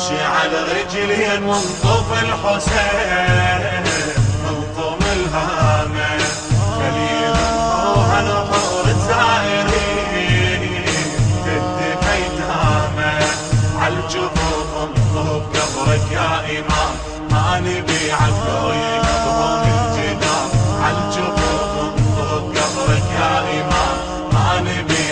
نمشي على رجلين ونطوف الحسين نلطم الهامة. خليل نروح نحور الزائرين كتف ايتامه عالجفوف نطوف قبرك يا إمام. ما نبي عفوي قبرون الجدار نطوف قبرك يا إمام. ما نبي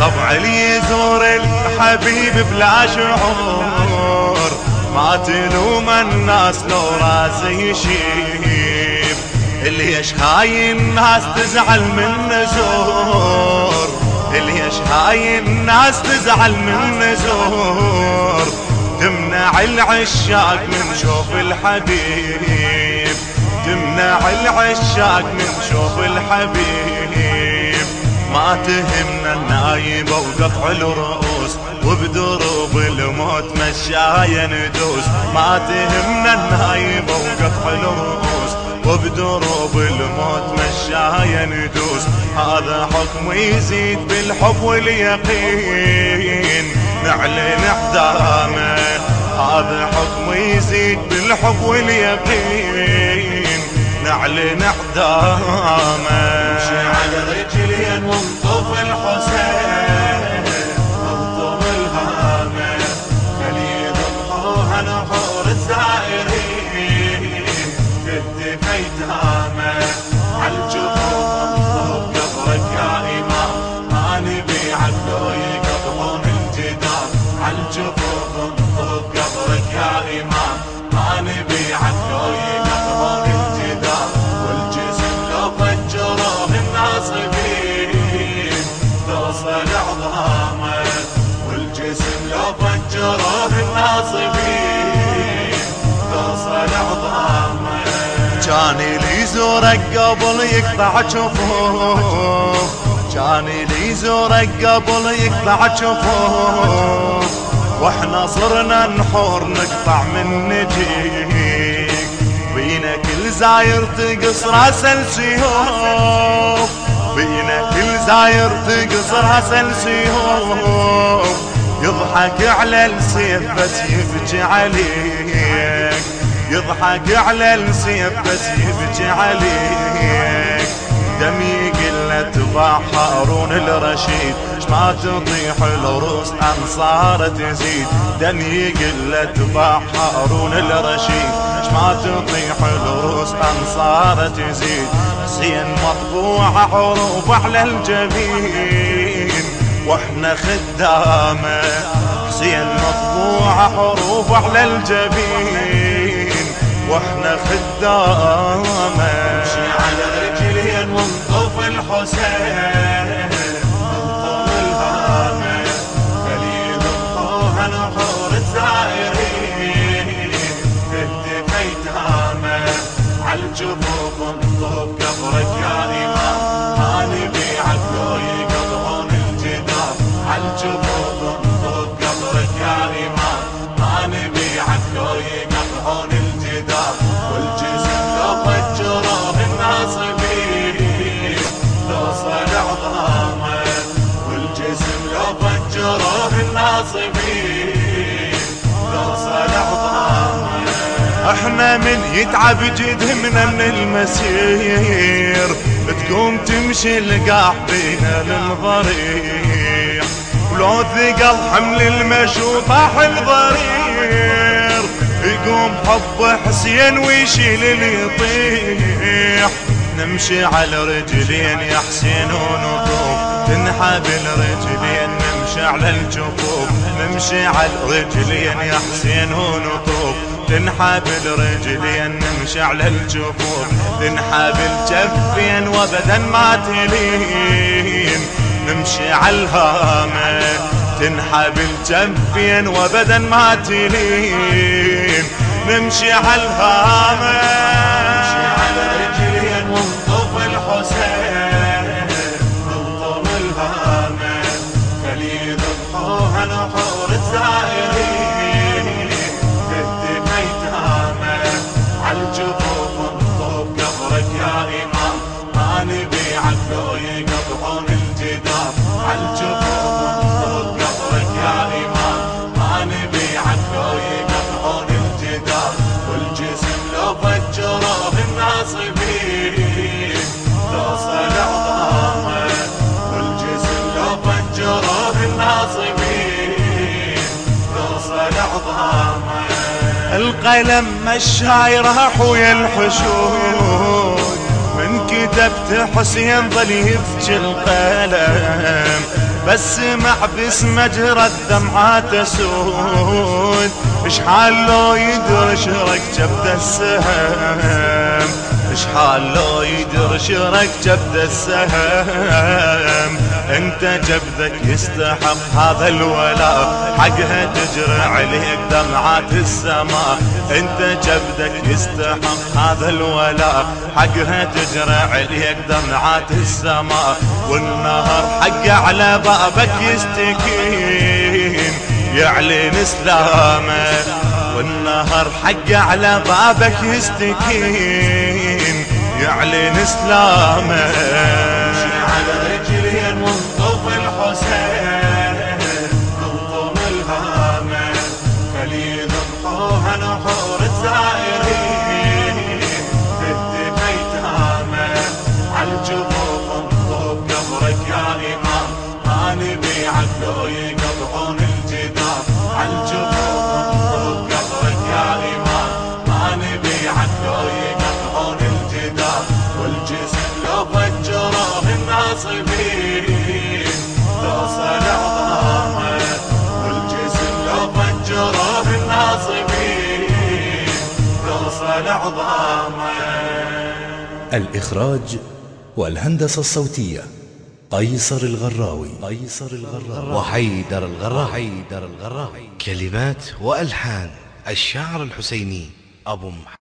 طبع اللي يزور الحبيب بلا شعور ما تلوم الناس لو راسه يشيب ليش هاي الناس تزعل من نزور ليش هاي الناس تزعل من نزور تمنع العشاق من شوف الحبيب تمنع العشاق من شوف الحبيب. ما تهمنا النايبة وقطع الرؤوس وبدروب الموت مشايا ندوس ما تهمنا النايبة وقطع الرؤوس وبدروب الموت مشايا ندوس هذا حكم يزيد بالحب واليقين. نعلن إحدامه. هذا حكم يزيد بالحب واليقين. نعلن احدامه نمشي على رجلين ونطوف الحسين نلطم الهامة. خليل نروح نحور الزائرين كتف ايتامه عالجفوف قبرك يا امام ما نبي عدو يقطعون الجدار. عالجفوف نطوف قبرك يا امام ما نبي عدو يقطعون يزورك قبل يقطع جفوف كان اللي يزورك قبل يقطع جفوف وإحنا صرنا نحور نقطع من نجيك. بينا كل زاير تقص راس السيوف. بينا كل زاير تقص راس السيوف. يضحك على السيف بس يبكي عليك. يضحك على السيف بس يبكي عليك. دم يقل تباع هارون الرشيد. ما تطيح الروس أنصار تزيد. دم يقل تباع هارون الرشيد. ما تطيح الروس أنصار تزيد. حسين مطبوع حروف على الجبين. وإحنا خدامة. حسين مطبوع حروف على الجبين. وإحنا خدامة. نمشي على رجلين ونطوف الحسين. إحنا من يتعب جدهمنا من المسير. تقوم تمشي القاع بينا للضريح ولو ثقل حمل المشو طاح الضرير. يقوم حب حسين ويشيل اللي يطيح نمشي على رجلين يا حسين ونطوف. تنحب الرجلين نمشي على الجفوف. نمشي على الرجلين يا حسين ونطوف. تنحب الرجلين نمشي على الجفوف تنحب الجفين وابدا ما تلين. نمشي على الهامة. تنحب الجفين وابدا ما تلين. نمشي على الهامة. القلم مشاي راح ويا الحشود. من كتبت حسين ظل يبكي القلم بس مع باسم جرى الدمعات سود اش حال لو يدري شرك جبد السهم؟ اش حال لو يدري شرك جبد السهم؟ انت جبدك يستحق هذا الولاء حقها تجري عليك دمعات السماء انت جبدك يستحق هذا الولاء حقها تجري عليك دمعات السماء والنهر حق على بابك يستكين. يعلن اسلامه والنهر حق على بابك يستكين. يعلن اسلامه نلطم الهامة خليل نحوها نحور الزائرين تهدي ايتامه عالجفوف انطب قبرك يا امام ما نبيعك لو يقطعون الجدار عالجفوف انطب قبرك يا امام ما نبيعك لو يقطعون الجدار والجسم لو فجروه الناصبين. الإخراج والهندسة الصوتية قيصر الغراوي. قيصر الغراوي. وحيدر الغراوي. حيدر الغراوي. كلمات وألحان. الشاعر الحسيني أبو محمد.